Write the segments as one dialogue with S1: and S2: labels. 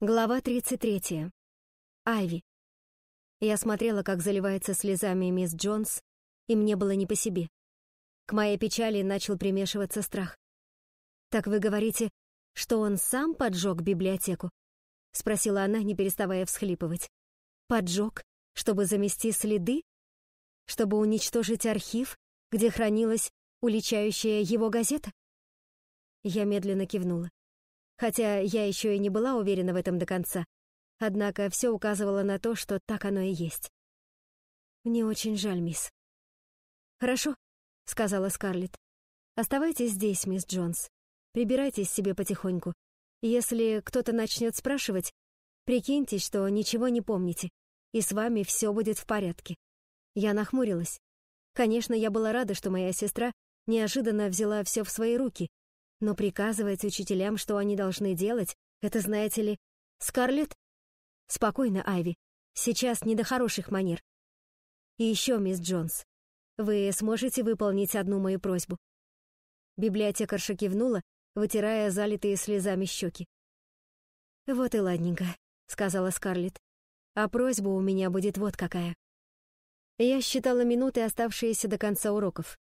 S1: Глава 33. Айви. Я смотрела, как заливается слезами мисс Джонс, и мне было не по себе. К моей печали начал примешиваться страх. «Так вы говорите, что он сам поджег библиотеку?» — спросила она, не переставая всхлипывать. «Поджег, чтобы замести следы? Чтобы уничтожить архив, где хранилась уличающая его газета?» Я медленно кивнула. Хотя я еще и не была уверена в этом до конца. Однако все указывало на то, что так оно и есть. «Мне очень жаль, мисс». «Хорошо», — сказала Скарлетт. «Оставайтесь здесь, мисс Джонс. Прибирайтесь себе потихоньку. Если кто-то начнет спрашивать, прикиньте, что ничего не помните, и с вами все будет в порядке». Я нахмурилась. Конечно, я была рада, что моя сестра неожиданно взяла все в свои руки но приказывать учителям, что они должны делать, это, знаете ли... Скарлетт? Спокойно, Айви. Сейчас не до хороших манер. И еще, мисс Джонс, вы сможете выполнить одну мою просьбу?» Библиотекарша кивнула, вытирая залитые слезами щеки. «Вот и ладненько», — сказала Скарлетт. «А просьба у меня будет вот какая». Я считала минуты, оставшиеся до конца уроков.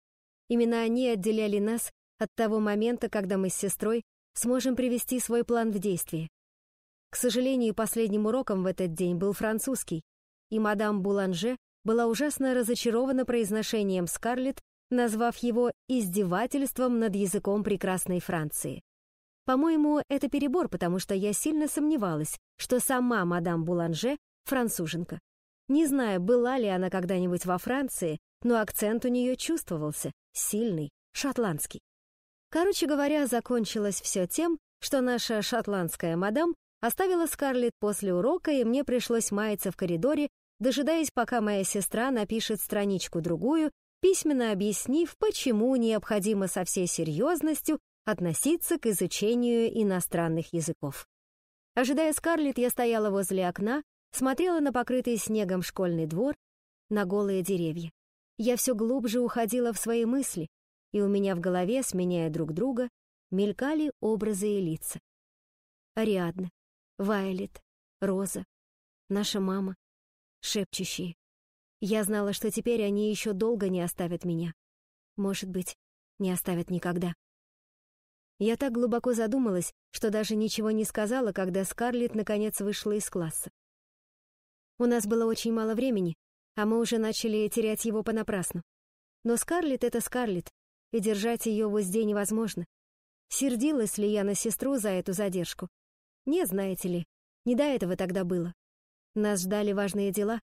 S1: Именно они отделяли нас от того момента, когда мы с сестрой сможем привести свой план в действие. К сожалению, последним уроком в этот день был французский, и мадам Буланже была ужасно разочарована произношением Скарлетт, назвав его издевательством над языком прекрасной Франции. По-моему, это перебор, потому что я сильно сомневалась, что сама мадам Буланже француженка. Не знаю, была ли она когда-нибудь во Франции, но акцент у нее чувствовался, сильный, шотландский. Короче говоря, закончилось все тем, что наша шотландская мадам оставила Скарлетт после урока, и мне пришлось маяться в коридоре, дожидаясь, пока моя сестра напишет страничку-другую, письменно объяснив, почему необходимо со всей серьезностью относиться к изучению иностранных языков. Ожидая Скарлетт, я стояла возле окна, смотрела на покрытый снегом школьный двор, на голые деревья. Я все глубже уходила в свои мысли, и у меня в голове, сменяя друг друга, мелькали образы и лица. Ариадна, Вайлет, Роза, наша мама, шепчущие. Я знала, что теперь они еще долго не оставят меня. Может быть, не оставят никогда. Я так глубоко задумалась, что даже ничего не сказала, когда Скарлетт наконец вышла из класса. У нас было очень мало времени, а мы уже начали терять его понапрасну. Но Скарлетт — это Скарлетт, и держать ее в узде невозможно. Сердилась ли я на сестру за эту задержку? Не, знаете ли, не до этого тогда было. Нас ждали важные дела,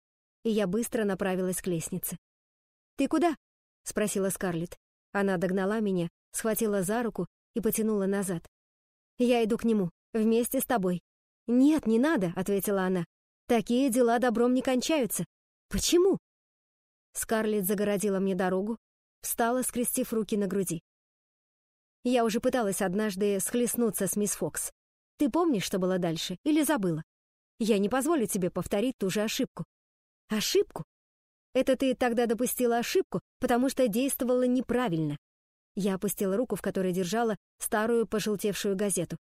S1: и я быстро направилась к лестнице. «Ты куда?» — спросила Скарлетт. Она догнала меня, схватила за руку и потянула назад. «Я иду к нему, вместе с тобой». «Нет, не надо», — ответила она. «Такие дела добром не кончаются». «Почему?» Скарлетт загородила мне дорогу, встала, скрестив руки на груди. Я уже пыталась однажды схлестнуться с мисс Фокс. Ты помнишь, что было дальше, или забыла? Я не позволю тебе повторить ту же ошибку. Ошибку? Это ты тогда допустила ошибку, потому что действовала неправильно. Я опустила руку, в которой держала старую пожелтевшую газету.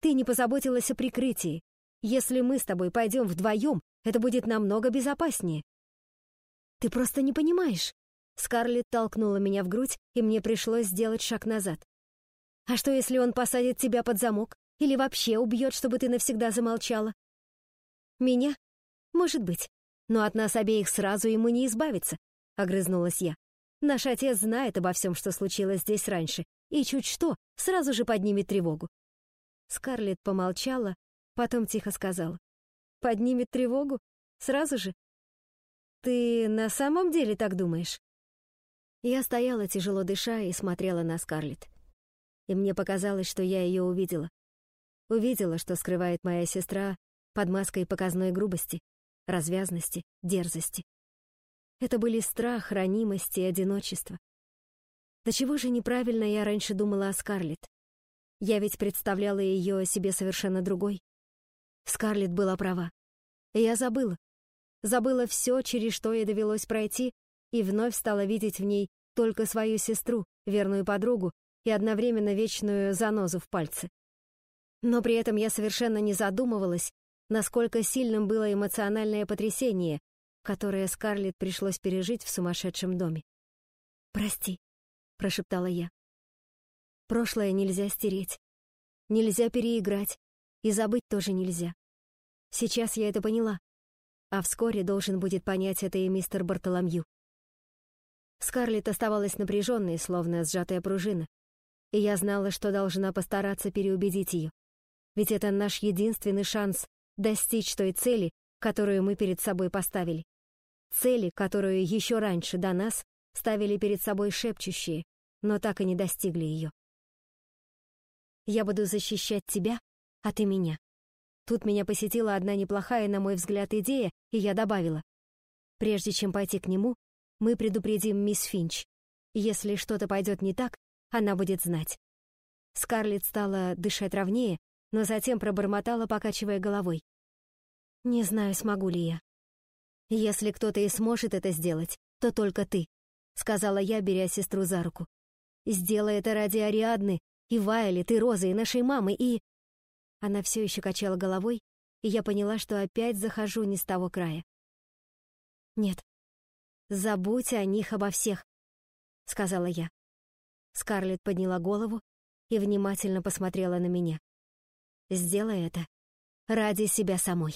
S1: Ты не позаботилась о прикрытии. Если мы с тобой пойдем вдвоем, это будет намного безопаснее. Ты просто не понимаешь. Скарлетт толкнула меня в грудь, и мне пришлось сделать шаг назад. «А что, если он посадит тебя под замок? Или вообще убьет, чтобы ты навсегда замолчала?» «Меня? Может быть. Но от нас обеих сразу ему не избавиться», — огрызнулась я. «Наш отец знает обо всем, что случилось здесь раньше, и чуть что, сразу же поднимет тревогу». Скарлетт помолчала, потом тихо сказала. «Поднимет тревогу? Сразу же?» «Ты на самом деле так думаешь?» Я стояла, тяжело дыша, и смотрела на Скарлетт. И мне показалось, что я ее увидела. Увидела, что скрывает моя сестра под маской показной грубости, развязности, дерзости. Это были страх, ранимость и одиночество. До чего же неправильно я раньше думала о Скарлетт? Я ведь представляла ее себе совершенно другой. Скарлетт была права. И я забыла. Забыла все, через что ей довелось пройти, и вновь стала видеть в ней только свою сестру, верную подругу и одновременно вечную занозу в пальце. Но при этом я совершенно не задумывалась, насколько сильным было эмоциональное потрясение, которое Скарлетт пришлось пережить в сумасшедшем доме. «Прости», — прошептала я. «Прошлое нельзя стереть, нельзя переиграть, и забыть тоже нельзя. Сейчас я это поняла, а вскоре должен будет понять это и мистер Бартоломью». Скарлетт оставалась напряженной, словно сжатая пружина, и я знала, что должна постараться переубедить ее. Ведь это наш единственный шанс достичь той цели, которую мы перед собой поставили. Цели, которую еще раньше до нас ставили перед собой шепчущие, но так и не достигли ее. Я буду защищать тебя, а ты меня. Тут меня посетила одна неплохая, на мой взгляд, идея, и я добавила. Прежде чем пойти к нему, мы предупредим мисс Финч. Если что-то пойдет не так, она будет знать. Скарлетт стала дышать ровнее, но затем пробормотала, покачивая головой. «Не знаю, смогу ли я. Если кто-то и сможет это сделать, то только ты», — сказала я, беря сестру за руку. «Сделай это ради Ариадны, и Вайлет, и Розы, и нашей мамы, и...» Она все еще качала головой, и я поняла, что опять захожу не с того края. «Нет, забудь о них обо всех», — сказала я. Скарлетт подняла голову и внимательно посмотрела на меня. Сделай это ради себя самой.